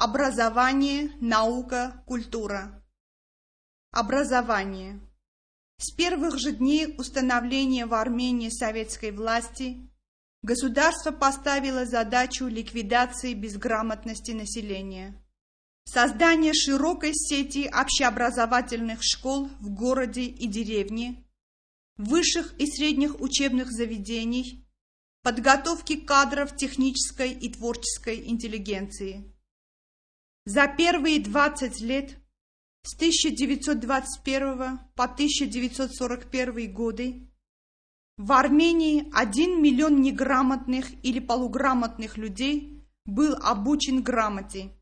Образование, наука, культура. Образование. С первых же дней установления в Армении советской власти государство поставило задачу ликвидации безграмотности населения, создание широкой сети общеобразовательных школ в городе и деревне, высших и средних учебных заведений, подготовки кадров технической и творческой интеллигенции. За первые 20 лет, с 1921 по 1941 годы, в Армении 1 миллион неграмотных или полуграмотных людей был обучен грамоте.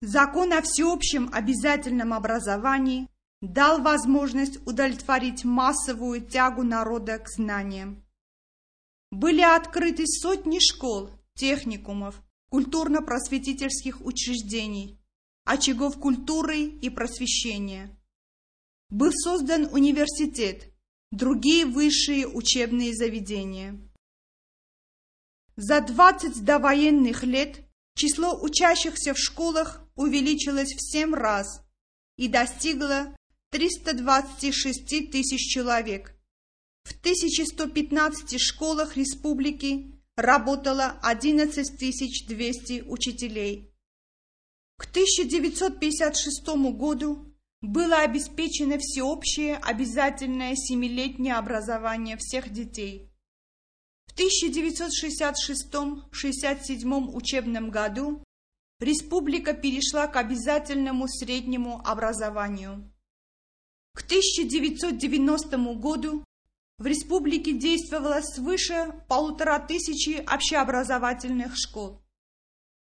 Закон о всеобщем обязательном образовании дал возможность удовлетворить массовую тягу народа к знаниям. Были открыты сотни школ, техникумов, культурно-просветительских учреждений, очагов культуры и просвещения. Был создан университет, другие высшие учебные заведения. За 20 довоенных лет число учащихся в школах увеличилось в 7 раз и достигло 326 тысяч человек. В 1115 школах республики работало 11 200 учителей. К 1956 году было обеспечено всеобщее обязательное семилетнее образование всех детей. В 1966-67 учебном году республика перешла к обязательному среднему образованию. К 1990 году в республике действовало свыше полутора тысячи общеобразовательных школ,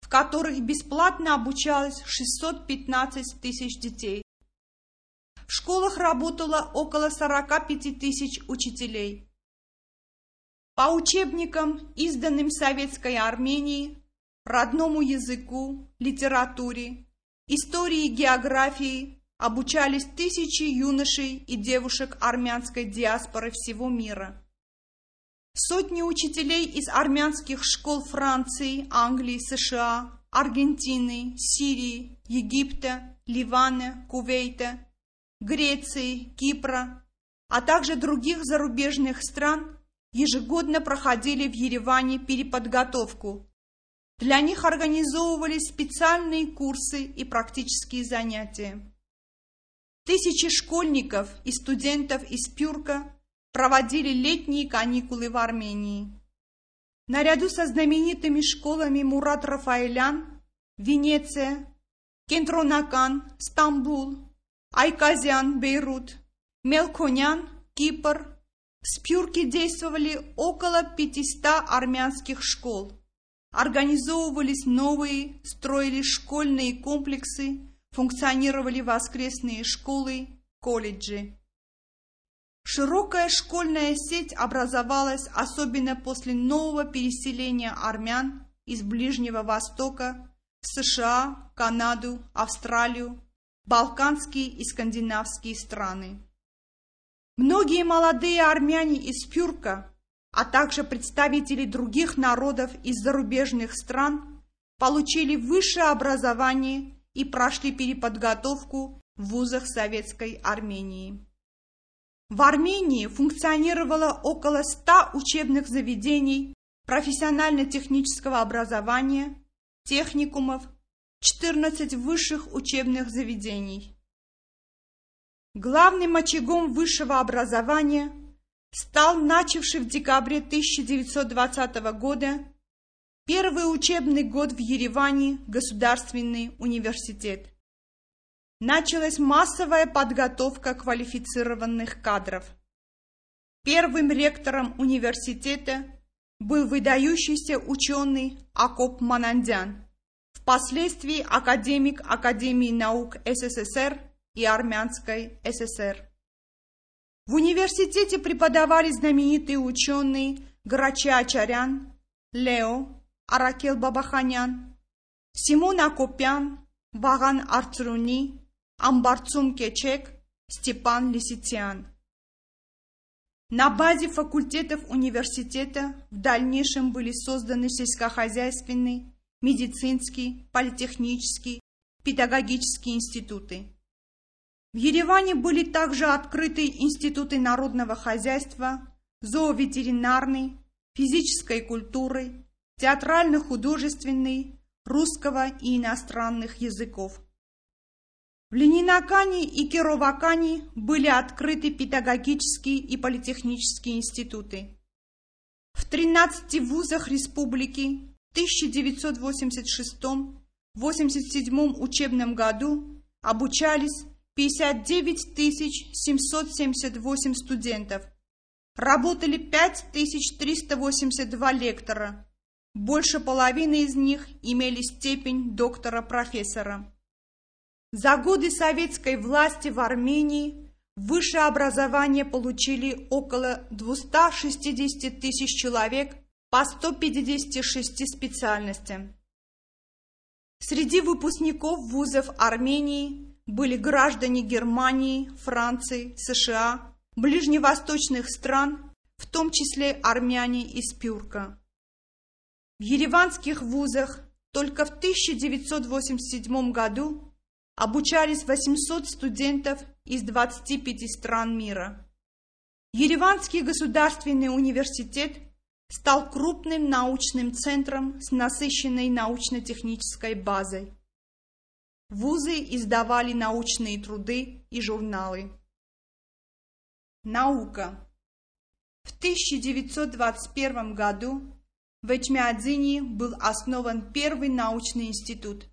в которых бесплатно обучалось 615 тысяч детей. В школах работало около 45 тысяч учителей. По учебникам, изданным Советской Армении, родному языку, литературе, истории и географии, обучались тысячи юношей и девушек армянской диаспоры всего мира. Сотни учителей из армянских школ Франции, Англии, США, Аргентины, Сирии, Египта, Ливана, Кувейта, Греции, Кипра, а также других зарубежных стран ежегодно проходили в Ереване переподготовку. Для них организовывались специальные курсы и практические занятия. Тысячи школьников и студентов из Пюрка проводили летние каникулы в Армении. Наряду со знаменитыми школами Мурат Рафаэлян, Венеция, Кентронакан, Стамбул, Айказян, Бейрут, Мелконян, Кипр, в Спюрке действовали около 500 армянских школ. Организовывались новые, строились школьные комплексы, функционировали воскресные школы, колледжи. Широкая школьная сеть образовалась особенно после нового переселения армян из Ближнего Востока в США, Канаду, Австралию, Балканские и скандинавские страны. Многие молодые армяне из Пюрка, а также представители других народов из зарубежных стран получили высшее образование и прошли переподготовку в вузах Советской Армении. В Армении функционировало около 100 учебных заведений профессионально-технического образования, техникумов, 14 высших учебных заведений. Главным очагом высшего образования стал начавший в декабре 1920 года Первый учебный год в Ереване – Государственный университет. Началась массовая подготовка квалифицированных кадров. Первым ректором университета был выдающийся ученый Акоп Манандян, впоследствии академик Академии наук СССР и Армянской ССР. В университете преподавали знаменитые ученые Грача Ачарян, Лео, Արաքել Բաբախանյան, Սիմոն Ակոպյան, Վաղան Արծրունի, Амбарцум Кечек, Степан Лисицян. На базе факультетов университета в дальнейшем были созданы сельскохозяйственный, медицинский, политехнический, педагогические институты. В Ереване были также открыты институты народного хозяйства, зооветеринарный, физической культуры, театрально-художественный, русского и иностранных языков. В Ленинакане и Кировакане были открыты педагогические и политехнические институты. В 13 вузах республики в 1986-87 учебном году обучались 59 778 студентов, работали 5382 лектора, больше половины из них имели степень доктора-профессора. За годы советской власти в Армении высшее образование получили около 260 тысяч человек по 156 специальностям. Среди выпускников вузов Армении были граждане Германии, Франции, США, ближневосточных стран, в том числе армяне из Пюрка. В ереванских вузах только в 1987 году обучались 800 студентов из 25 стран мира. Ереванский государственный университет стал крупным научным центром с насыщенной научно-технической базой. Вузы издавали научные труды и журналы. Наука. В 1921 году в Эчмиадзине был основан первый научный институт,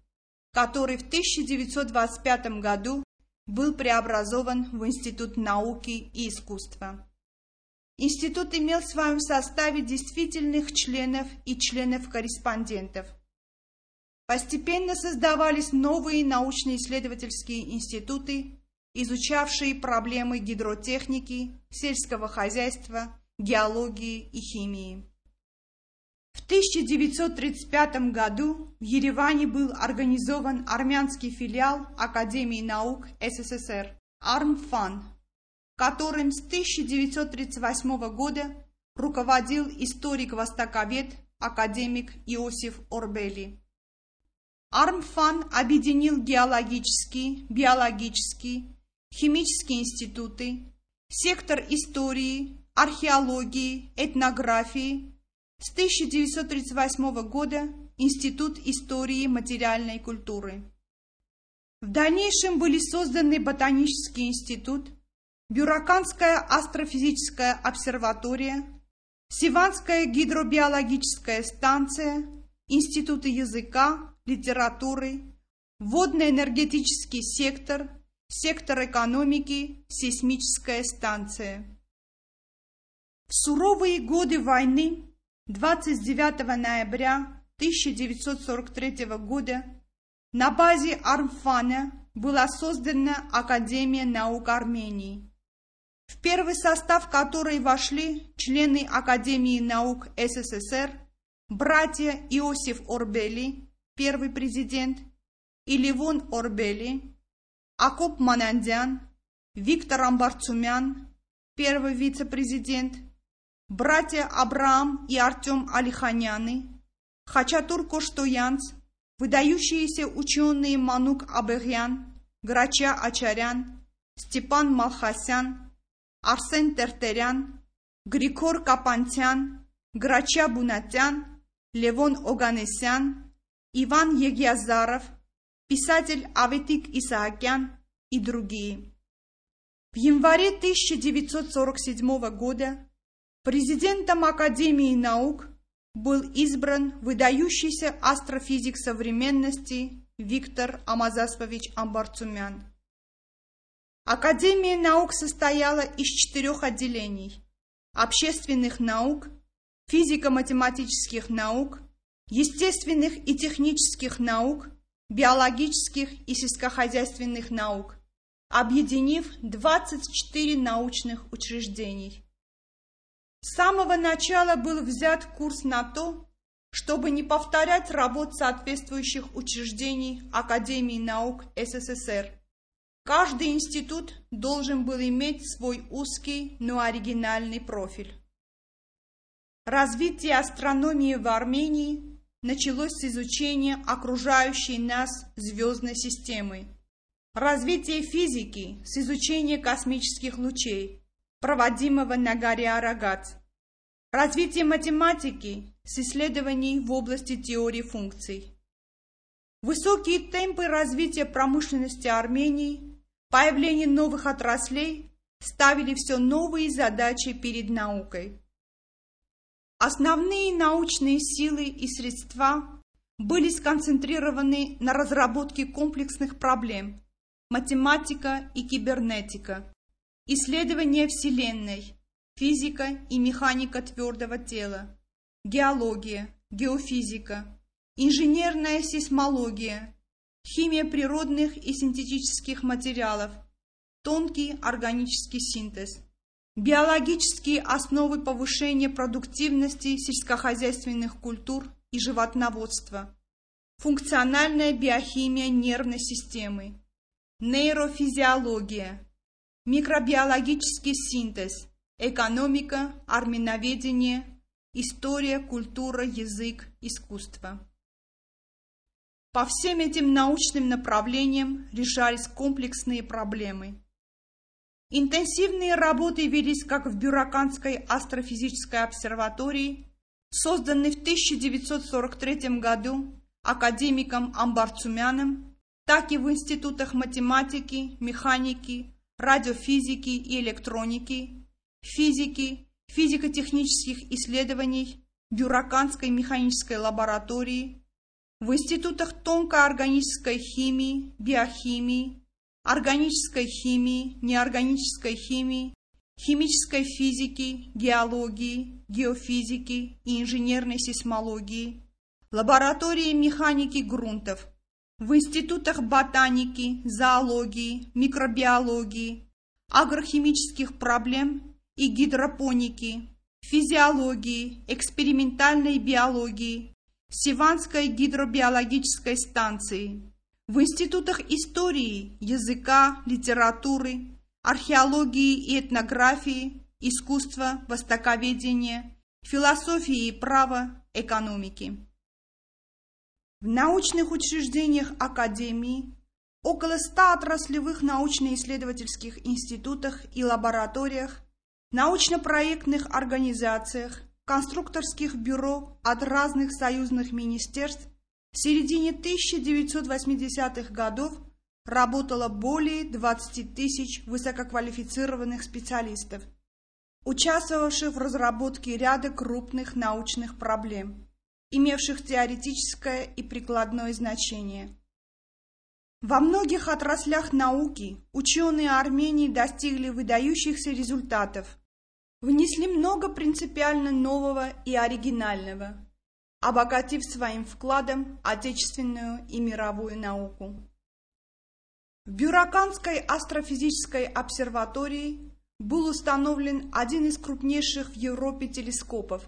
который в 1925 году был преобразован в Институт науки и искусства. Институт имел в своем составе действительных членов и членов-корреспондентов. Постепенно создавались новые научно-исследовательские институты, изучавшие проблемы гидротехники, сельского хозяйства, геологии и химии. В 1935 году в Ереване был организован армянский филиал Академии наук СССР «Армфан», которым с 1938 года руководил историк-востоковед академик Иосиф Орбели. Армфан объединил геологические, биологические, химические институты, сектор истории, археологии, этнографии, с 1938 года Институт истории материальной культуры. В дальнейшем были созданы Ботанический институт, Бюраканская астрофизическая обсерватория, Сиванская гидробиологическая станция, Институты языка, литературы, Водно-энергетический сектор, сектор экономики, сейсмическая станция. В суровые годы войны 29 ноября 1943 года на базе Армфана была создана Академия наук Армении, в первый состав которой вошли члены Академии наук СССР, братья Иосиф Орбели, первый президент, и Левон Орбели, Акоп Манандян, Виктор Амбарцумян, первый вице-президент – братья Абрам и Артем Алиханяны, Хачатур Коштоянц, выдающиеся ученые Манук Абегян, Грача Ачарян, Степан Малхасян, Арсен Тертерян, Григор Капантян, Грача Бунатян, Левон Оганесян, Иван Егязаров, писатель Аветик Исаакян и другие. В январе 1947 года Президентом Академии наук был избран выдающийся астрофизик современности Виктор Амазаспович Амбарцумян. Академия наук состояла из четырех отделений – общественных наук, физико-математических наук, естественных и технических наук, биологических и сельскохозяйственных наук, объединив 24 научных учреждений. С самого начала был взят курс на то, чтобы не повторять работ соответствующих учреждений Академии наук СССР. Каждый институт должен был иметь свой узкий, но оригинальный профиль. Развитие астрономии в Армении началось с изучения окружающей нас звездной системы. Развитие физики с изучения космических лучей, проводимого на горе Арагат. Развитие математики с исследований в области теории функций. Высокие темпы развития промышленности Армении, появление новых отраслей ставили все новые задачи перед наукой. Основные научные силы и средства были сконцентрированы на разработке комплексных проблем – математика и кибернетика, исследование Вселенной, физика и механика твердого тела, геология, геофизика, инженерная сейсмология, химия природных и синтетических материалов, тонкий органический синтез, биологические основы повышения продуктивности сельскохозяйственных культур и животноводства, функциональная биохимия нервной системы, нейрофизиология, микробиологический синтез, экономика, арминоведение, история, культура, язык, искусство. По всем этим научным направлениям решались комплексные проблемы. Интенсивные работы велись как в Бюраканской астрофизической обсерватории, созданной в 1943 году академиком Амбарцумяном, так и в институтах математики, механики, радиофизики и электроники, физики, физико-технических исследований, Бюраканской механической лаборатории, в институтах тонкоорганической химии, биохимии, органической химии, неорганической химии, химической физики, геологии, геофизики и инженерной сейсмологии, лаборатории механики грунтов, в институтах ботаники, зоологии, микробиологии, агрохимических проблем и гидропоники, физиологии, экспериментальной биологии, Сиванской гидробиологической станции, в институтах истории, языка, литературы, археологии и этнографии, искусства, востоковедения, философии и права, экономики. В научных учреждениях Академии около ста отраслевых научно-исследовательских институтах и лабораториях, научно-проектных организациях, конструкторских бюро от разных союзных министерств в середине 1980-х годов работало более 20 тысяч высококвалифицированных специалистов, участвовавших в разработке ряда крупных научных проблем, имевших теоретическое и прикладное значение. Во многих отраслях науки ученые Армении достигли выдающихся результатов, внесли много принципиально нового и оригинального, обогатив своим вкладом отечественную и мировую науку. В Бюраканской астрофизической обсерватории был установлен один из крупнейших в Европе телескопов.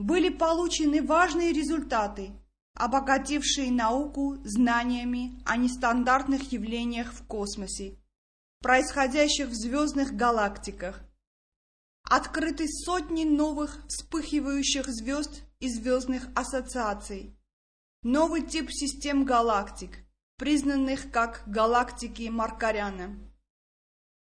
Были получены важные результаты, обогатившие науку знаниями о нестандартных явлениях в космосе, происходящих в звездных галактиках, Открыты сотни новых вспыхивающих звезд и звездных ассоциаций. Новый тип систем галактик, признанных как галактики Маркаряна.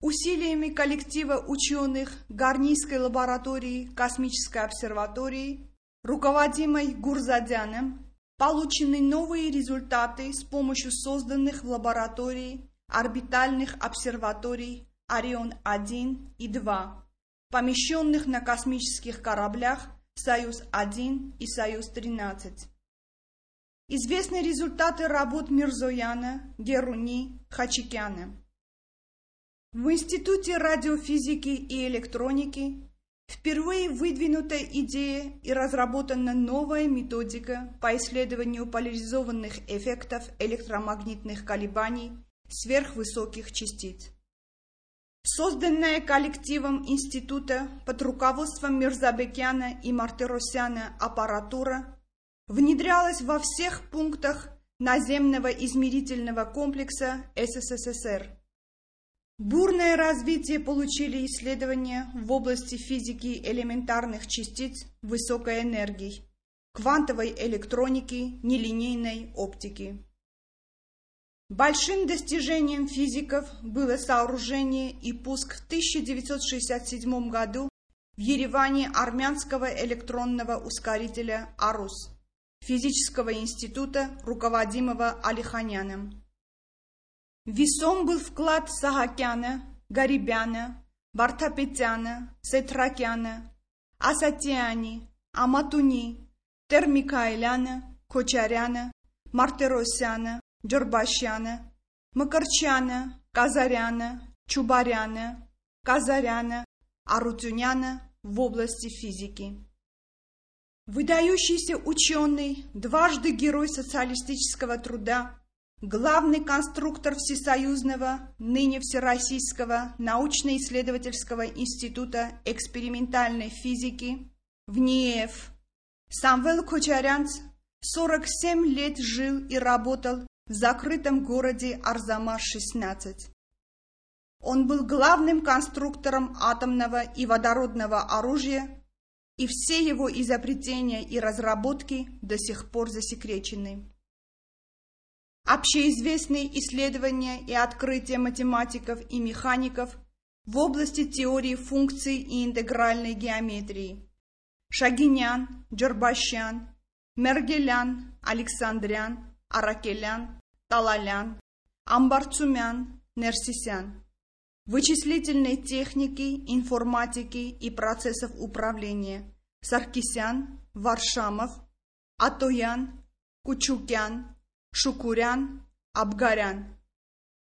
Усилиями коллектива ученых Гарнийской лаборатории Космической обсерватории, руководимой Гурзадяном, получены новые результаты с помощью созданных в лаборатории орбитальных обсерваторий Орион-1 и 2 помещенных на космических кораблях «Союз-1» и «Союз-13». Известны результаты работ Мирзояна, Геруни, Хачикяна. В Институте радиофизики и электроники впервые выдвинута идея и разработана новая методика по исследованию поляризованных эффектов электромагнитных колебаний сверхвысоких частиц. Созданная коллективом института под руководством Мирзабекяна и Мартиросяна аппаратура внедрялась во всех пунктах наземного измерительного комплекса СССР. Бурное развитие получили исследования в области физики элементарных частиц высокой энергии, квантовой электроники, нелинейной оптики. Большим достижением физиков было сооружение и пуск в 1967 году в Ереване армянского электронного ускорителя «Арус» физического института, руководимого Алиханяном. Весом был вклад Сахакяна, Гарибяна, Бартапетяна, Сетракяна, Асатиани, Аматуни, Термикаэляна, Кочаряна, Мартеросяна, Джорбашяна, Макарчана, Казаряна, Чубаряна, Казаряна, Арутюняна в области физики. Выдающийся ученый, дважды герой социалистического труда, главный конструктор Всесоюзного, ныне Всероссийского научно-исследовательского института экспериментальной физики в НИЭФ, Самвел Кочарянц 47 лет жил и работал в закрытом городе Арзамас-16. Он был главным конструктором атомного и водородного оружия и все его изобретения и разработки до сих пор засекречены. Общеизвестные исследования и открытия математиков и механиков в области теории функций и интегральной геометрии. Шагинян, Джорбащан, Мергелян, Александрян, Аракелян, Талалян, Амбарцумян, Нерсисян вычислительной техники, информатики и процессов управления Саркисян, Варшамов, Атоян, Кучукян, Шукурян, Абгарян.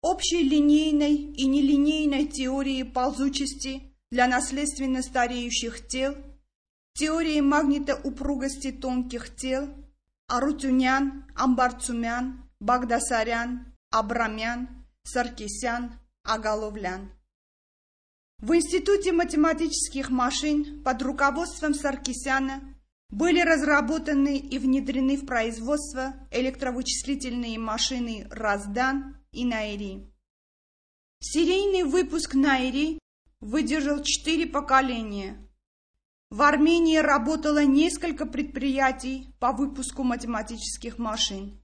Общей линейной и нелинейной теории ползучести для наследственно стареющих тел, теории магнитоупругости тонких тел, Арутюнян, Амбарцумян, Багдасарян, Абрамян, Саркисян, Агаловлян. В Институте математических машин под руководством Саркисяна были разработаны и внедрены в производство электровычислительные машины Раздан и Найри. Серийный выпуск Найри выдержал четыре поколения. В Армении работало несколько предприятий по выпуску математических машин.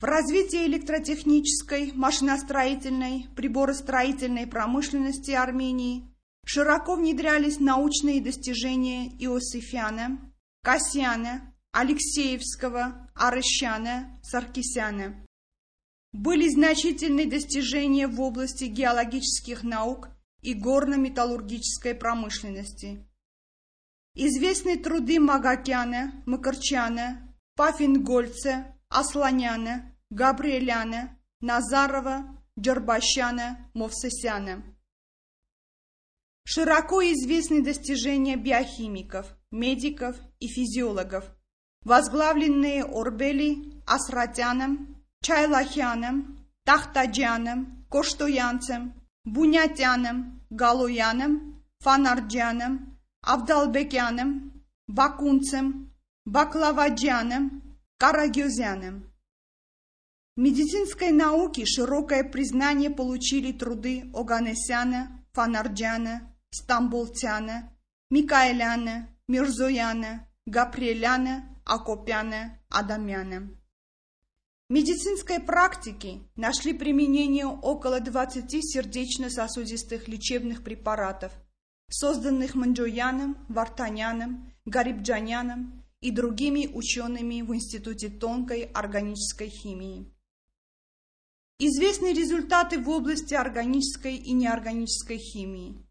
В развитии электротехнической, машиностроительной, приборостроительной промышленности Армении широко внедрялись научные достижения Иосифяна, Касьяна, Алексеевского, Арыщана, Саркисяна. Были значительные достижения в области геологических наук и горно-металлургической промышленности. Известны труды Магакяна, Макарчана, Пафингольца, Асланяна, Габриэляна, Назарова, Джорбащана, Мовсесяна. Широко известны достижения биохимиков, медиков и физиологов, возглавленные Орбели, Асратяном, Чайлахяном, Тахтаджаном, Коштоянцем, Бунятяном, Галуяном, Фанарджаном, Авдалбекяном, Бакунцем, Баклаваджаном, Карагюзяном. В медицинской науке широкое признание получили труды Оганесяна, Фанарджана, Стамбултяна, Микаэляна, Мирзояна, Гаприэляна, Акопяна, Адамяна. В медицинской практике нашли применение около 20 сердечно-сосудистых лечебных препаратов, созданных Манджояном, Вартаняном, Гарибджаняном и другими учеными в Институте тонкой органической химии. Известны результаты в области органической и неорганической химии,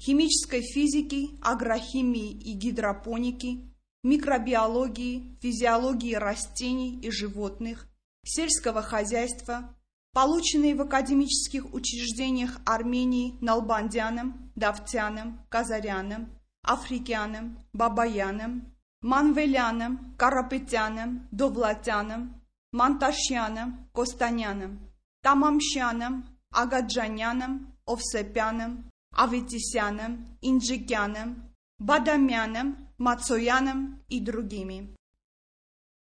химической физики, агрохимии и гидропоники, микробиологии, физиологии растений и животных, сельского хозяйства, полученные в академических учреждениях Армении Налбандяном, Давтяном, Казаряном, Африкяном, Бабаяном, Манвеляном, Карапетяном, Довлатяном, Манташьяном, Костаняном. Тамамшяном, Агаджаняном, Овсепяном, Аветисяном, Инджикяном, Бадамяном, Мацояном и другими.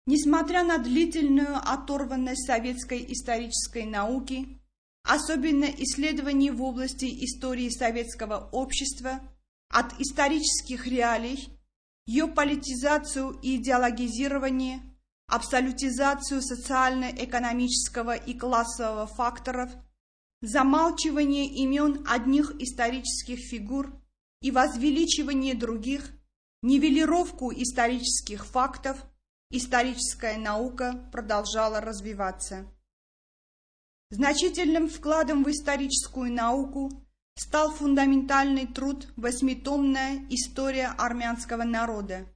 Несмотря на длительную оторванность советской исторической науки, особенно исследований в области истории советского общества от исторических реалий, ее политизацию и идеологизирование, абсолютизацию социально-экономического и классового факторов, замалчивание имен одних исторических фигур и возвеличивание других, нивелировку исторических фактов, историческая наука продолжала развиваться. Значительным вкладом в историческую науку стал фундаментальный труд «Восьмитомная история армянского народа»,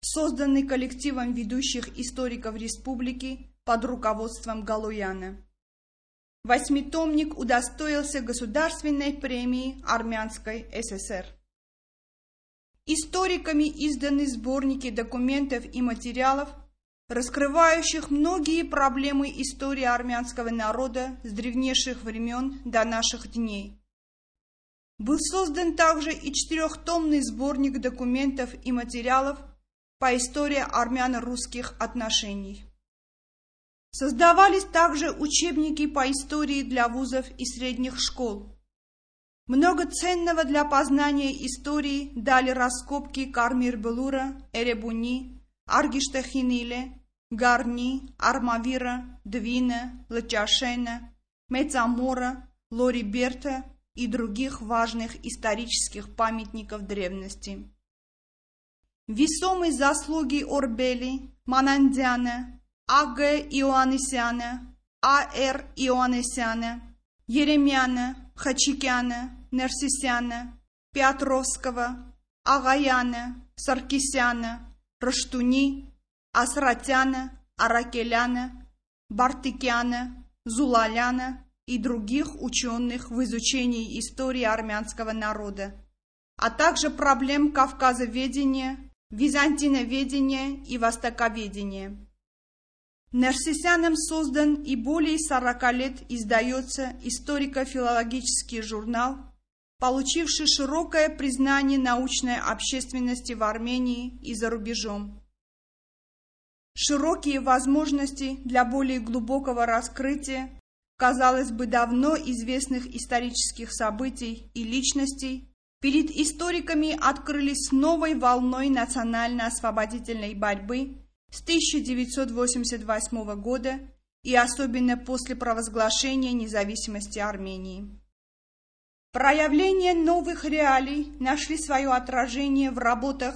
созданный коллективом ведущих историков республики под руководством Галуяна. Восьмитомник удостоился государственной премии Армянской ССР. Историками изданы сборники документов и материалов, раскрывающих многие проблемы истории армянского народа с древнейших времен до наших дней. Был создан также и четырехтомный сборник документов и материалов по истории армяно-русских отношений. Создавались также учебники по истории для вузов и средних школ. Много ценного для познания истории дали раскопки Кармир-Белура, Эребуни, Аргиштахиниле, Гарни, Армавира, Двина, Лачашена, Мецамора, Лориберта и других важных исторических памятников древности. Весомые заслуги Орбели, Манандяна, А.Г. Иоаннесяна, А.Р. Иоаннесяна, Еремяна, Хачикяна, Нерсисяна, Петровского, Агаяна, Саркисяна, Раштуни, Асратяна, Аракеляна, Бартыкяна, Зулаляна и других ученых в изучении истории армянского народа, а также проблем кавказоведения, византиноведения и востоковедения. Нерсисяном создан и более 40 лет издается историко-филологический журнал, получивший широкое признание научной общественности в Армении и за рубежом. Широкие возможности для более глубокого раскрытия, казалось бы, давно известных исторических событий и личностей перед историками открылись новой волной национально-освободительной борьбы с 1988 года и особенно после провозглашения независимости Армении. Проявления новых реалий нашли свое отражение в работах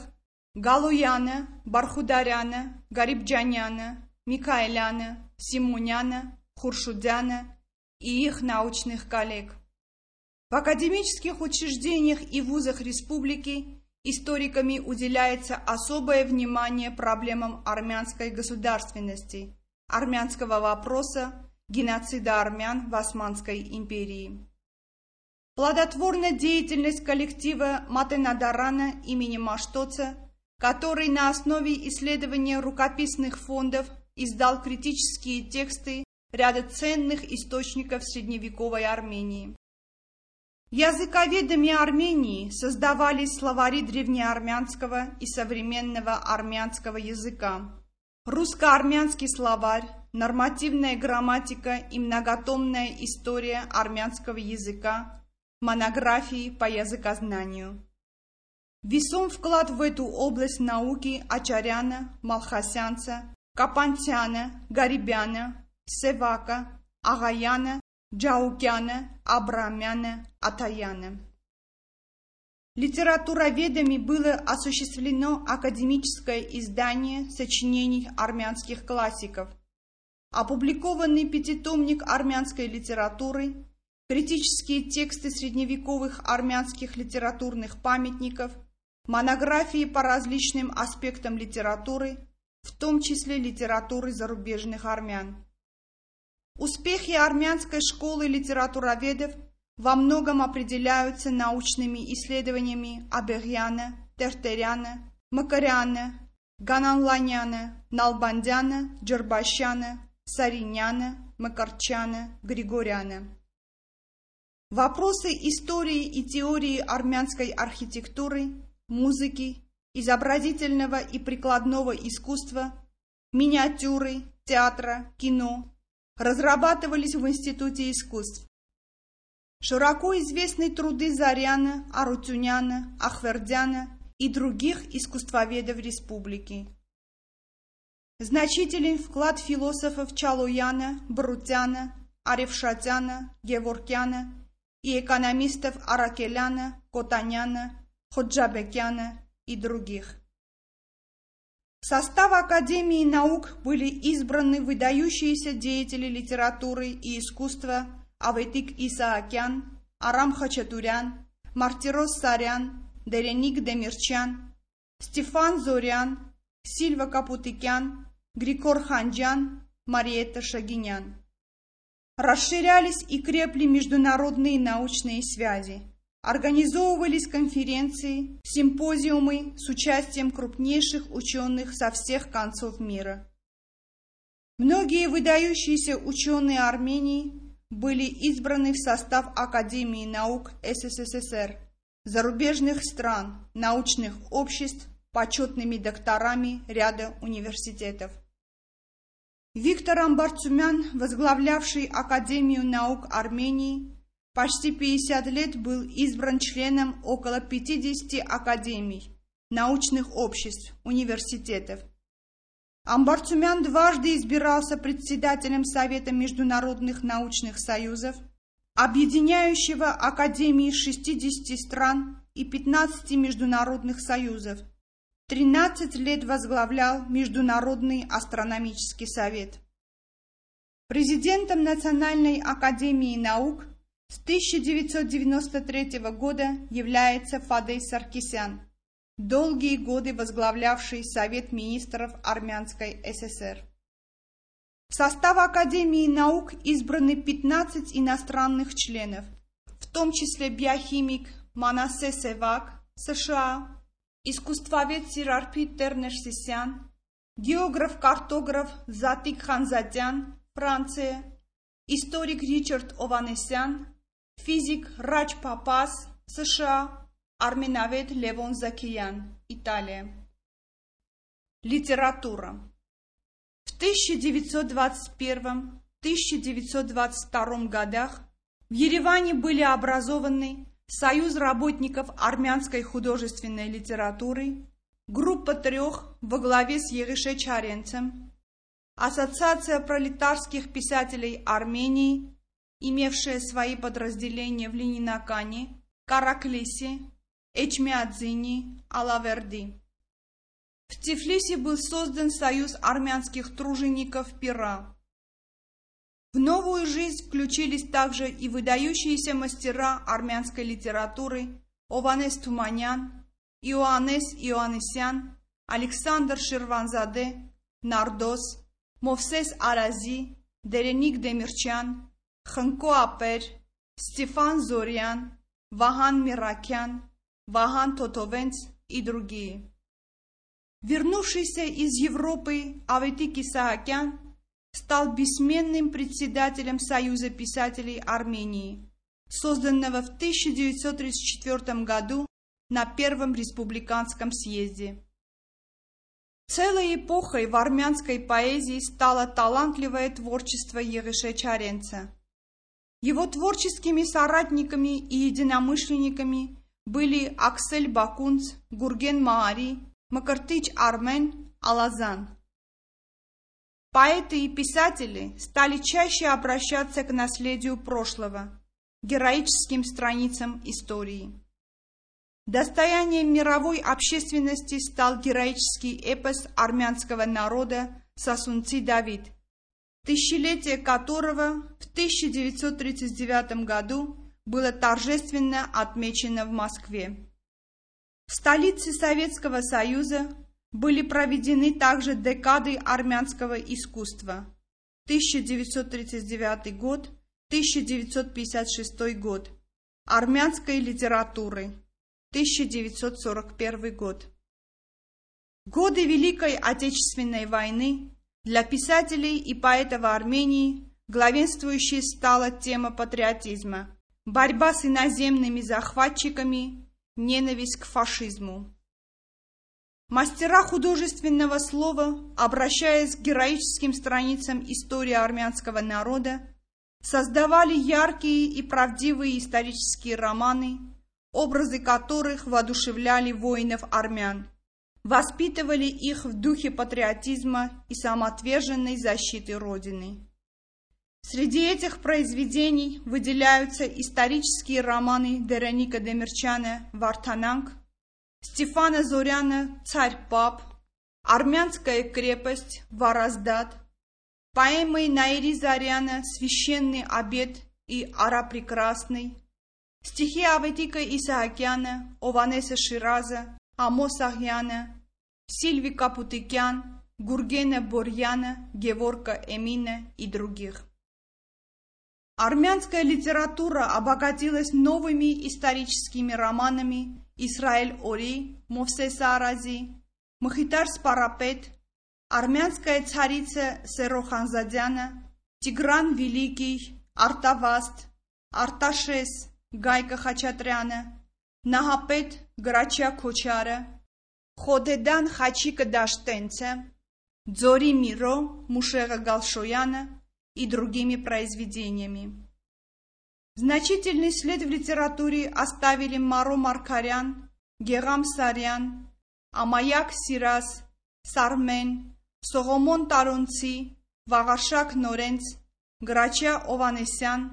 Галуяна, Бархударяна, Гарибджаняна, Микаэляна, Симуняна, Хуршудяна и их научных коллег. В академических учреждениях и вузах республики историками уделяется особое внимание проблемам армянской государственности, армянского вопроса, геноцида армян в Османской империи. Плодотворная деятельность коллектива Матенадарана имени Маштоца, который на основе исследования рукописных фондов издал критические тексты ряда ценных источников средневековой Армении. Языковедами Армении создавались словари древнеармянского и современного армянского языка, русско-армянский словарь, нормативная грамматика и многотомная история армянского языка, монографии по языкознанию. Весом вклад в эту область науки Ачаряна, Малхасянца, Капантяна, Гарибяна, Севака, Агаяна Джаукяна, Абрамяна, Атаяна. Литературоведами было осуществлено академическое издание сочинений армянских классиков, опубликованный пятитомник армянской литературы, критические тексты средневековых армянских литературных памятников, монографии по различным аспектам литературы, в том числе литературы зарубежных армян. Успехи армянской школы литературоведов во многом определяются научными исследованиями Аберьяна, Тертеряна, Макаряна, Гананланяна, Налбандяна, Джербащана, Сариняна, Макарчана, Григоряна. Вопросы истории и теории армянской архитектуры, музыки, изобразительного и прикладного искусства, миниатюры, театра, кино, разрабатывались в Институте искусств. Широко известны труды Заряна, Арутюняна, Ахвердяна и других искусствоведов республики. Значителен вклад философов Чалуяна, Брутяна, Аревшатяна, Геворкяна и экономистов Аракеляна, Котаняна, Ходжабекяна и других. В состав Академии наук были избраны выдающиеся деятели литературы и искусства Аветик Исаакян, Арам Хачатурян, Мартирос Сарян, Дереник Демирчан, Стефан Зорян, Сильва Капутыкян, Григор Ханджан, Мариетта Шагинян. Расширялись и крепли международные научные связи. Организовывались конференции, симпозиумы с участием крупнейших ученых со всех концов мира. Многие выдающиеся ученые Армении были избраны в состав Академии наук СССР, зарубежных стран, научных обществ, почетными докторами ряда университетов. Виктор Амбарцумян, возглавлявший Академию наук Армении, почти 50 лет был избран членом около 50 академий, научных обществ, университетов. Амбарцумян дважды избирался председателем Совета международных научных союзов, объединяющего академии 60 стран и 15 международных союзов. 13 лет возглавлял Международный астрономический совет. Президентом Национальной академии наук с 1993 года является Фадей Саркисян, долгие годы возглавлявший Совет министров Армянской ССР. В состав Академии наук избраны 15 иностранных членов, в том числе биохимик Манасе Севак, США, искусствовед Сирарпи Тернерсисян, географ-картограф Затик Ханзадян, Франция, историк Ричард Ованесян, физик Рач Папас, США, армянавед Левон Закиян, Италия. Литература. В 1921-1922 годах в Ереване были образованы Союз работников армянской художественной литературы, группа трех во главе с Ерыше Чаренцем, Ассоциация пролетарских писателей Армении имевшая свои подразделения в Ленинакане, Караклисе, Эчмиадзине, Алаверди. В Тифлисе был создан союз армянских тружеников Пера. В новую жизнь включились также и выдающиеся мастера армянской литературы Ованес Туманян, Иоаннес Иоаннесян, Александр Шерванзаде, Нардос, Мовсес Арази, Дереник Демирчан, Խնկո Ապեր, Стефан Зорян, Вахан Миракян, Вахан Тотовенц и другие. Вернувшийся из Европы Аветик Исаакян стал бессменным председателем Союза писателей Армении, созданного в 1934 году на Первом республиканском съезде. Целой эпохой в армянской поэзии стало талантливое творчество Ерыше Чаренца. его творческими соратниками и единомышленниками были Аксель Бакунц, Гурген Маари, Макартыч Армен, Алазан. Поэты и писатели стали чаще обращаться к наследию прошлого, героическим страницам истории. Достоянием мировой общественности стал героический эпос армянского народа «Сосунци Давид», тысячелетие которого в 1939 году было торжественно отмечено в Москве. В столице Советского Союза были проведены также декады армянского искусства 1939 год, 1956 год, армянской литературы 1941 год. Годы Великой Отечественной войны для писателей и поэтов Армении главенствующей стала тема патриотизма, борьба с иноземными захватчиками, ненависть к фашизму. Мастера художественного слова, обращаясь к героическим страницам истории армянского народа, создавали яркие и правдивые исторические романы, образы которых воодушевляли воинов армян, воспитывали их в духе патриотизма и самоотверженной защиты Родины. Среди этих произведений выделяются исторические романы Дереника Демирчана «Вартананг», Стефана Зоряна «Царь-пап», «Армянская крепость», «Вараздат», поэмы Наири Заряна «Священный обед» и «Ара прекрасный», стихи Аветика Исаакяна, Ованеса Шираза, Ամոս Ահյանը, Сильви Капутыкян, Гургена Борьяна, Геворка Эмина и других. Армянская литература обогатилась новыми историческими романами Исраэль Ори, Мовсеса Арази, Махитар Спарапет, Армянская царица Сероханзадяна, Тигран Великий, Артаваст, Арташес, Гайка Хачатряна, Նահապետ Գրաչյա Քոչարը, Խոդեդան Խաչիկը Դաշտենցը, Дзори Миро, Мушера Галшояна и другими произведениями. Значительный след в литературе оставили Маро Маркарян, Герам Сарян, Ամայակ Սիրաս, Սարմեն, Սողոմոն Տարոնցի, Վաղարշակ Նորենց, Գրաչյա Օվանեսյան,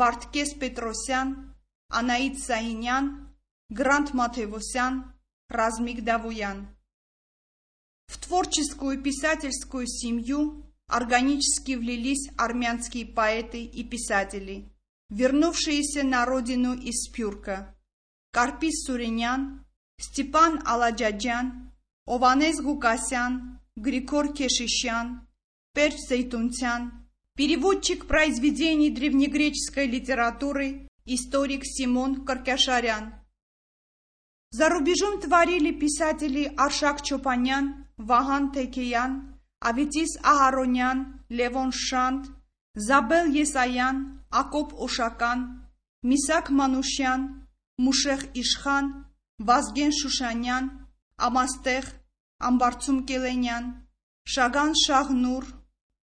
Վարդկես Պետրոսյան, Անայիտ Սահինյան Грант Матевосян, Размик Давуян. В творческую писательскую семью органически влились армянские поэты и писатели, вернувшиеся на родину из Спюрка. Карпис Суринян, Степан Аладжаджан, Ованес Гукасян, Григор Кешишян, Перч Зайтунцян, переводчик произведений древнегреческой литературы, историк Симон Каркашарян, за рубежом творили писатели Аршак Чопанян, Вахан Текеян, Аветис Агаронян, Левон Шант, Забел Есаян, Акоп Ошакан, Мисак Манушян, Мушех Ишхан, Вазген Шушанян, Амастех, Амбарцум Келенян, Шаган Шахнур,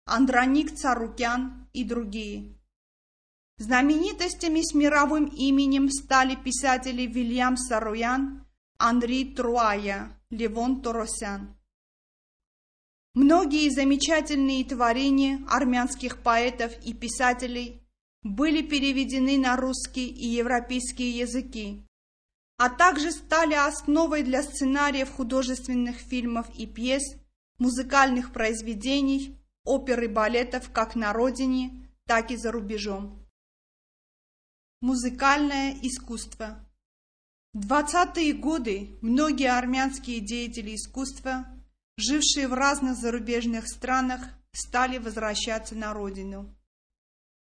Андраник Царукян и другие. Знаменитостями с мировым именем стали писатели Вильям Саруян, Андрей Труая, Левон Торосян. Многие замечательные творения армянских поэтов и писателей были переведены на русский и европейские языки, а также стали основой для сценариев художественных фильмов и пьес, музыкальных произведений, опер и балетов как на родине, так и за рубежом. Музыкальное искусство. В двадцатые годы многие армянские деятели искусства, жившие в разных зарубежных странах, стали возвращаться на родину.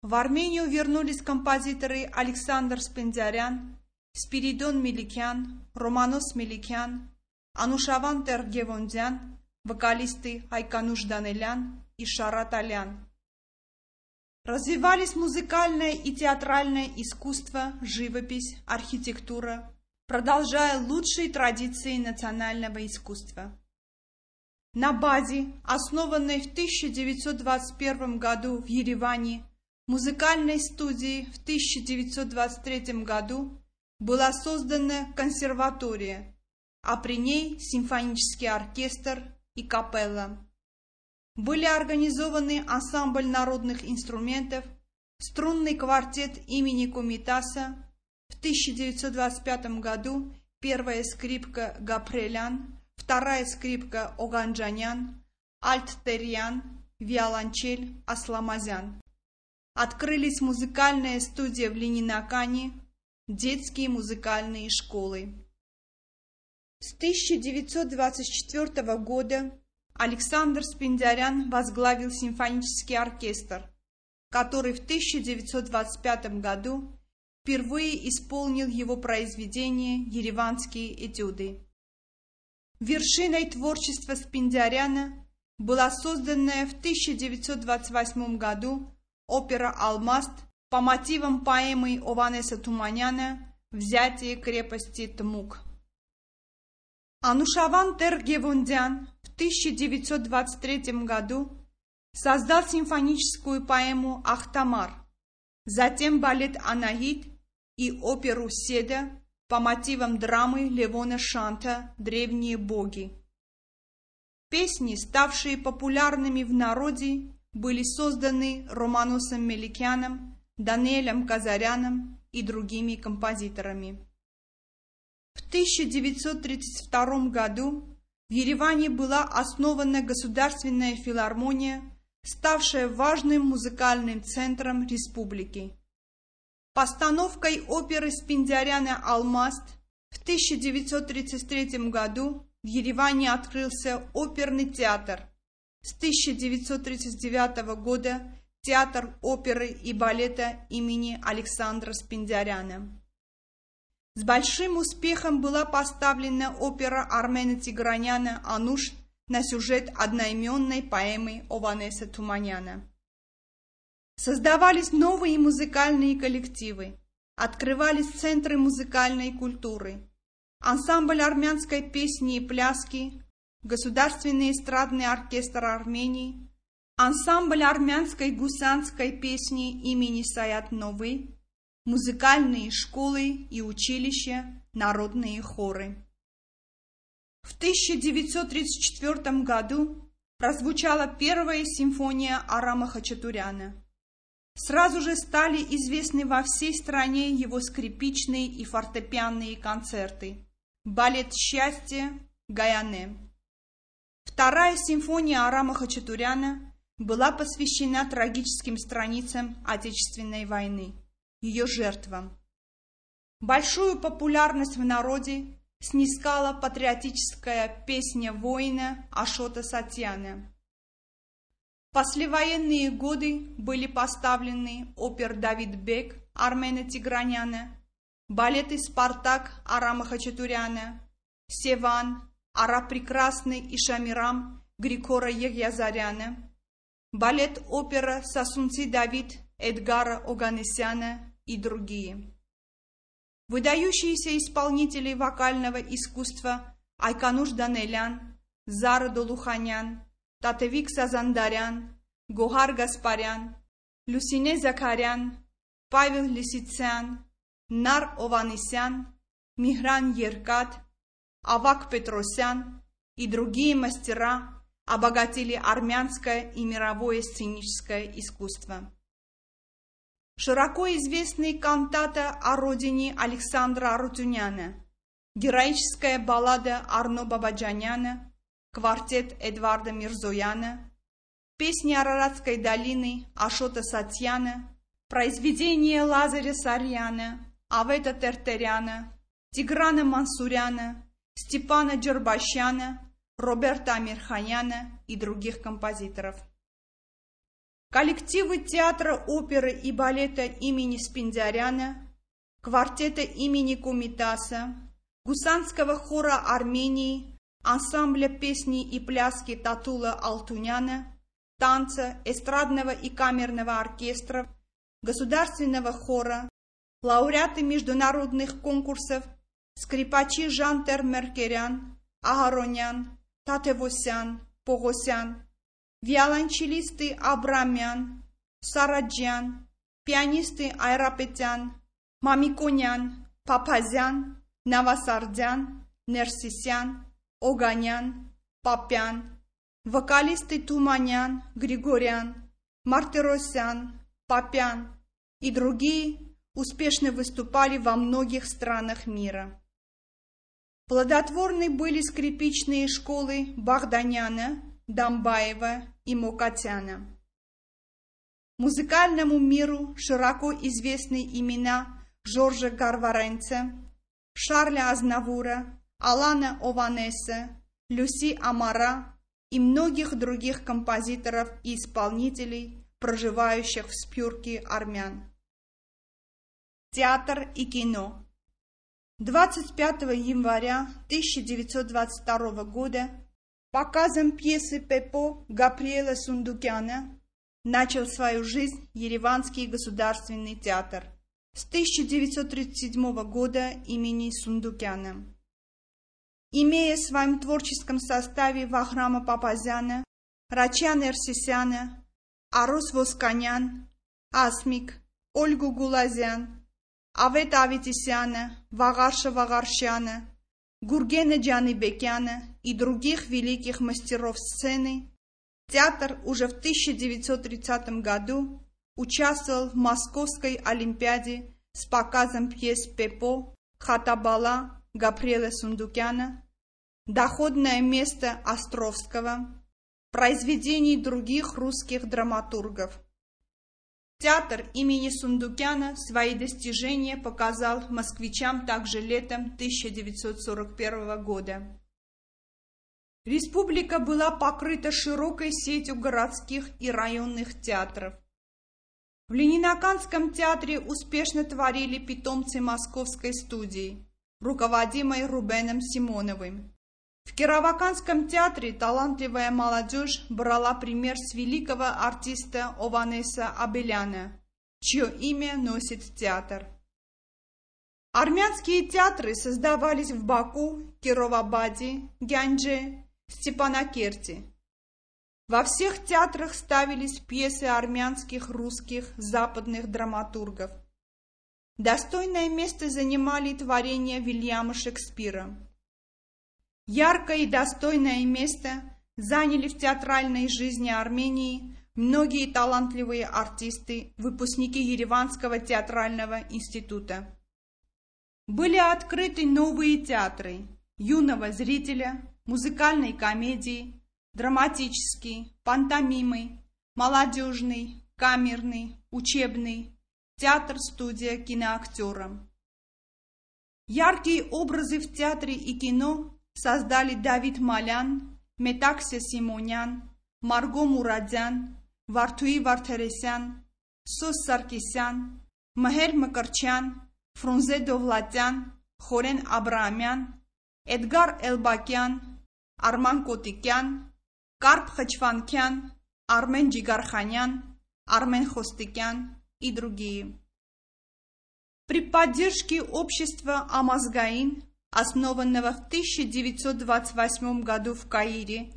В Армению вернулись композиторы Александр Спендярян, Спиридон Меликян, Романос Меликян, Анушаван Тергевондян, вокалисты Айкануш Данелян и Шарат Алян. Развивались музыкальное и театральное искусство, живопись, архитектура, продолжая лучшие традиции национального искусства. На базе, основанной в 1921 году в Ереване, музыкальной студии в 1923 году была создана консерватория, а при ней симфонический оркестр и капелла были организованы ансамбль народных инструментов, струнный квартет имени Кумитаса, в 1925 году первая скрипка Гапрелян, вторая скрипка Оганджанян, альт-терьян, виолончель Асламазян. Открылись музыкальная студия в Ленинакане, детские музыкальные школы. С 1924 года Александр Спиндярян возглавил симфонический оркестр, который в 1925 году впервые исполнил его произведение «Ереванские этюды». Вершиной творчества Спиндяряна была созданная в 1928 году опера «Алмаст» по мотивам поэмы Ованеса Туманяна «Взятие крепости Тмук». Анушаван Тергевундян 1923 году создал симфоническую поэму «Ахтамар», затем балет «Анаид» и оперу «Седа», по мотивам драмы Левона Шанта «Древние боги». Песни, ставшие популярными в народе, были созданы Романусом Меликяном, Даниэлем Казаряном и другими композиторами. В 1932 году в Ереване была основана Государственная филармония, ставшая важным музыкальным центром республики. Постановкой оперы Спиндяряна «Алмаст» в 1933 году в Ереване открылся оперный театр. С 1939 года театр оперы и балета имени Александра Спиндяряна. С большим успехом была поставлена опера Армена Тиграняна «Ануш» на сюжет одноименной поэмы Ованеса Туманяна. Создавались новые музыкальные коллективы, открывались центры музыкальной культуры, ансамбль армянской песни и пляски, Государственный эстрадный оркестр Армении, ансамбль армянской гусанской песни имени Саят Новый, музыкальные школы и училища, народные хоры. В 1934 году прозвучала первая симфония Арама Хачатуряна. Сразу же стали известны во всей стране его скрипичные и фортепианные концерты. Балет счастья Гаяне. Вторая симфония Арама Хачатуряна была посвящена трагическим страницам Отечественной войны ее жертвам. Большую популярность в народе снискала патриотическая песня воина Ашота Сатьяна. Послевоенные годы были поставлены опер Давид Бек Армена Тиграняна, балеты «Спартак» Арама Хачатуряна, «Севан», «Ара Прекрасный» и «Шамирам» Григора Егязаряна, балет-опера «Сосунци Давид» Эдгара Оганесяна и другие. Выдающиеся исполнители вокального искусства Айкануш Данелян, Зара Долуханян, Татевик Сазандарян, Гохар Гаспарян, Люсине Закарян, Павел Лисицян, Нар Ованисян, Михран Еркат, Авак Петросян и другие мастера обогатили армянское и мировое сценическое искусство. Широко известный кантата о родине Александра Арутюняна, героическая баллада Арно Бабаджаняна, квартет Эдварда Мирзояна, песни Араратской долины Ашота Сатьяна, произведения Лазаря Сарьяна, Авета Тертеряна, Тиграна Мансуряна, Степана Джербащана, Роберта Амирханяна и других композиторов. Коллективы театра оперы и балета имени Спиндяряна, квартета имени Кумитаса, гусанского хора Армении, ансамбля песни и пляски Татула Алтуняна, танца, эстрадного и камерного оркестра, государственного хора, лауреаты международных конкурсов, скрипачи Жантер Меркерян, Агаронян, Татевосян, Погосян, виолончелисты Абрамян, Сараджян, пианисты Айрапетян, Мамиконян, Папазян, Навасардян, Нерсисян, Оганян, Папян, вокалисты Туманян, Григорян, Мартиросян, Папян и другие успешно выступали во многих странах мира. Плодотворны были скрипичные школы Бахданяна, Дамбаева и Мокатяна. Музыкальному миру широко известны имена Жоржа Гарваренца, Шарля Азнавура, Алана Ованеса, Люси Амара и многих других композиторов и исполнителей, проживающих в Спюрке армян. Театр и кино 25 января 1922 года Показом пьесы Пепо Гаприэла Сундукяна начал свою жизнь Ереванский государственный театр с 1937 года имени Сундукяна имея в своем творческом составе Вахрама Папазяна, Рачана Эрсисяна, Арус Восканян, Асмик, Ольгу Гулазян, Авет Аветисяна, Вагарша Вагаршяна, Гургена Джанибекяна и других великих мастеров сцены, театр уже в 1930 году участвовал в Московской Олимпиаде с показом пьес Пепо, Хатабала, Гаприэла Сундукяна, доходное место Островского, произведений других русских драматургов. Театр имени Сундукяна свои достижения показал москвичам также летом 1941 года. Республика была покрыта широкой сетью городских и районных театров. В Ленинаканском театре успешно творили питомцы московской студии, руководимой Рубеном Симоновым. В Кироваканском театре талантливая молодежь брала пример с великого артиста Ованеса Абеляна, чье имя носит театр. Армянские театры создавались в Баку, Кировабаде, Гянже, Степанакерте. Во всех театрах ставились пьесы армянских, русских, западных драматургов. Достойное место занимали творения Вильяма Шекспира. Яркое и достойное место заняли в театральной жизни Армении многие талантливые артисты, выпускники Ереванского театрального института. Были открыты новые театры юного зрителя, музыкальной комедии, драматический, пантомимы, молодежный, камерный, учебный, театр-студия киноактерам. Яркие образы в театре и кино создали Давид Малян, Метаксия Симонян, Марго Мурадян, Вартуи Вартересян, Սոս Սարգսյան, Մհեր Մկրչյան, Ֆրունզե Դովլատյան, Խորեն Աբրահամյան, Էդգար Էլբակյան, Արման Կոտիկյան, Կարպ Խճվանքյան, Արմեն Ջիգարխանյան, Армен Хостыкян и другие. При поддержке общества Амазгаин основанного в 1928 году в Каире,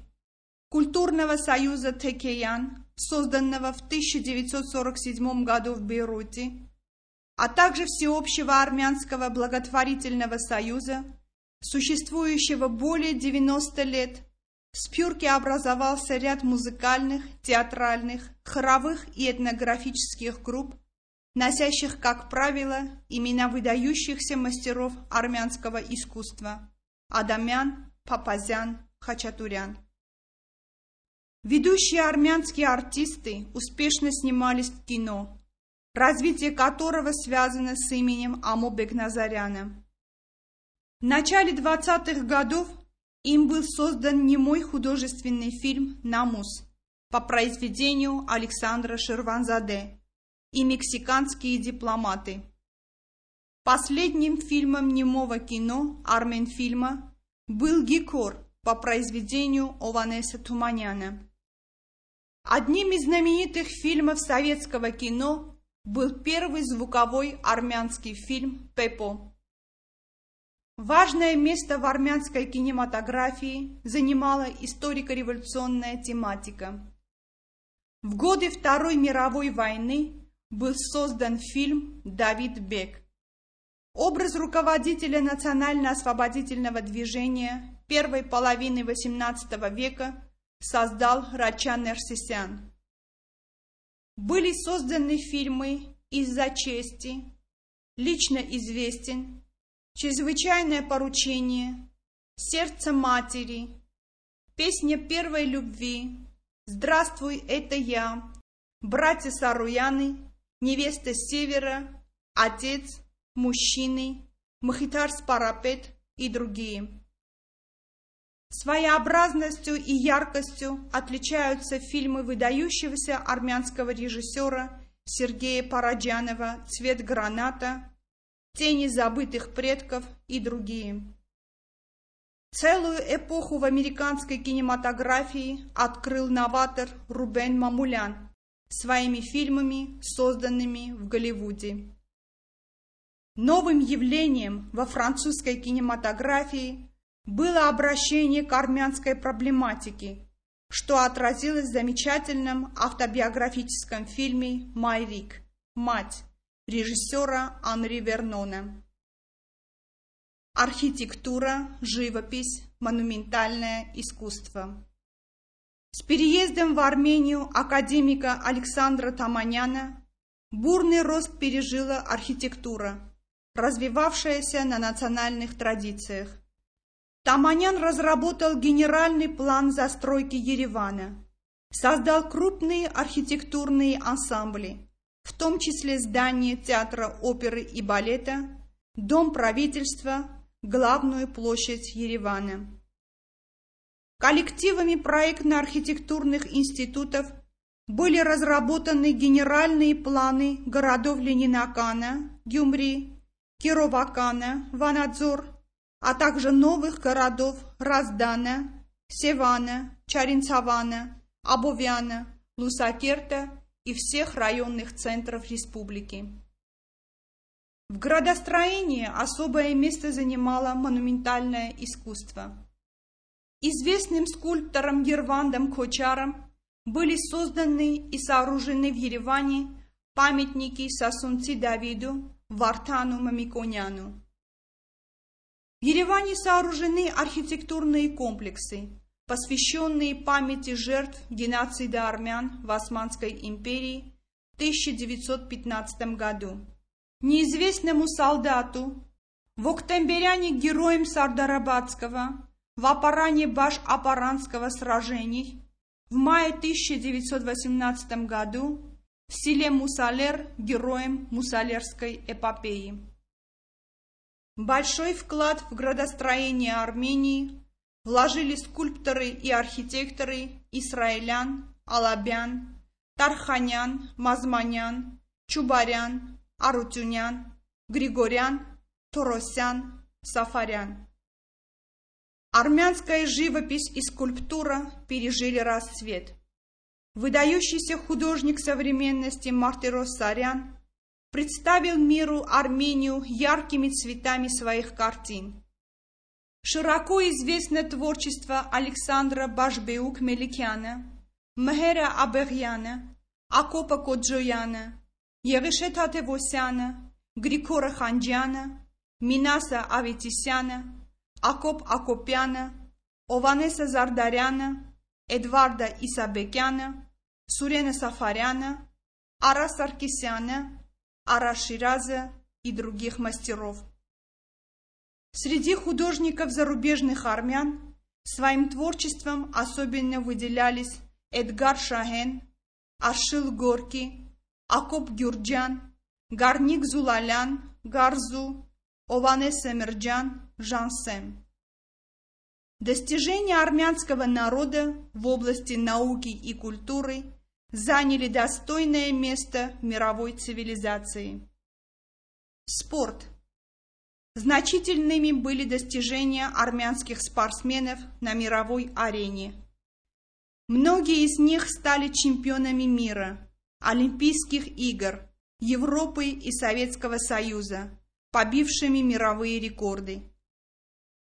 Культурного союза Текеян, созданного в 1947 году в Бейруте, а также Всеобщего армянского благотворительного союза, существующего более 90 лет, в Спюрке образовался ряд музыкальных, театральных, хоровых и этнографических групп, носящих, как правило, имена выдающихся мастеров армянского искусства – Адамян, Папазян, Хачатурян. Ведущие армянские артисты успешно снимались в кино, развитие которого связано с именем Амо Бекназаряна. В начале 20-х годов им был создан немой художественный фильм «Намус» по произведению Александра Шерванзаде – и мексиканские дипломаты. Последним фильмом немого кино Арменфильма был «Гикор» по произведению Ованеса Туманяна. Одним из знаменитых фильмов советского кино был первый звуковой армянский фильм «Пепо». Важное место в армянской кинематографии занимала историко-революционная тематика. В годы Второй мировой войны был создан фильм «Давид Бек». Образ руководителя национально-освободительного движения первой половины XVIII века создал Рачан Нерсисян. Были созданы фильмы «Из-за чести», «Лично известен», «Чрезвычайное поручение», «Сердце матери», «Песня первой любви», «Здравствуй, это я», «Братья Саруяны» невеста севера, отец, мужчины, Махитар Спарапет и другие. Своеобразностью и яркостью отличаются фильмы выдающегося армянского режиссера Сергея Параджанова «Цвет граната», «Тени забытых предков» и другие. Целую эпоху в американской кинематографии открыл новатор Рубен Мамулян, своими фильмами, созданными в Голливуде. Новым явлением во французской кинематографии было обращение к армянской проблематике, что отразилось в замечательном автобиографическом фильме «Майрик. Мать» режиссера Анри Вернона. Архитектура, живопись, монументальное искусство. С переездом в Армению академика Александра Таманяна бурный рост пережила архитектура, развивавшаяся на национальных традициях. Таманян разработал генеральный план застройки Еревана, создал крупные архитектурные ансамбли, в том числе здание театра оперы и балета, дом правительства, главную площадь Еревана. Коллективами проектно-архитектурных институтов были разработаны генеральные планы городов Ленинакана, Гюмри, Кировакана, Ванадзор, а также новых городов Раздана, Севана, Чаринцавана, Абовяна, Лусакерта и всех районных центров республики. В градостроении особое место занимало монументальное искусство. Известным скульптором Гервандом Кочаром были созданы и сооружены в Ереване памятники Сосунци Давиду, Вартану Мамиконяну. В Ереване сооружены архитектурные комплексы, посвященные памяти жертв геноцида армян в Османской империи в 1915 году. Неизвестному солдату, в октябряне героем Сардарабадского, в Апаране Баш-Апаранского сражений, в мае 1918 году в селе Мусалер героем Мусалерской эпопеи. Большой вклад в градостроение Армении вложили скульпторы и архитекторы Исраилян, Алабян, Тарханян, Мазманян, Чубарян, Арутюнян, Григорян, Торосян, Сафарян. Армянская живопись и скульптура пережили расцвет. Выдающийся художник современности Мартирос Сарян представил миру Армению яркими цветами своих картин. Широко известно творчество Александра Башбеук-Меликяна, Мхера Аберьяна, Акопа Коджояна, Ерышета Тевосяна, Григора Ханджяна, Минаса Аветисяна, Акоп Акопяна, Ованеса Зардаряна, Эдварда Исабекяна, Сурена Сафаряна, Ара Саркисяна, Ара Шираза и других мастеров – Среди художников зарубежных армян своим творчеством особенно выделялись Эдгар Шахен, Ашил Горки, Акоп Гюрджан, Гарник Зулалян, Гарзу, Оване Семерджан, Жансем. Достижения армянского народа в области науки и культуры заняли достойное место мировой цивилизации. Спорт – Значительными были достижения армянских спортсменов на мировой арене. Многие из них стали чемпионами мира, Олимпийских игр, Европы и Советского Союза, побившими мировые рекорды.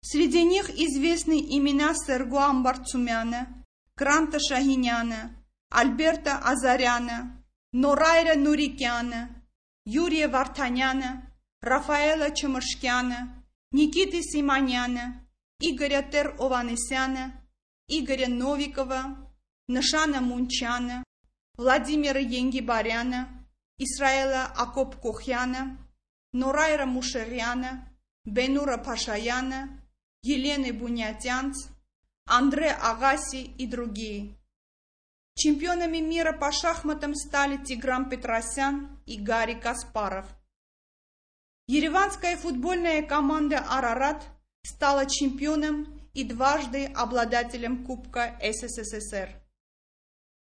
Среди них известны имена Серго Амбарцумяна, Кранта Шахиняна, Альберта Азаряна, Норайра Нурикяна, Юрия Вартаняна, Рафаэла Чемышкяна, Никиты Симоняна, Игоря Тер-Ованесяна, Игоря Новикова, Нашана Мунчана, Владимира Енгибаряна, Исраэла Акоп-Кухяна, Норайра Мушеряна, Бенура Пашаяна, Елены Бунятянц, Андре Агаси и другие. Чемпионами мира по шахматам стали Тигран Петросян и Гарри Каспаров – Ереванская футбольная команда «Арарат» стала чемпионом и дважды обладателем Кубка СССР.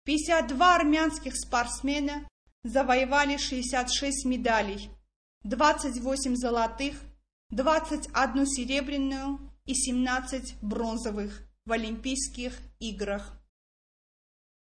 52 армянских спортсмена завоевали 66 медалей, 28 золотых, 21 серебряную и 17 бронзовых в Олимпийских играх.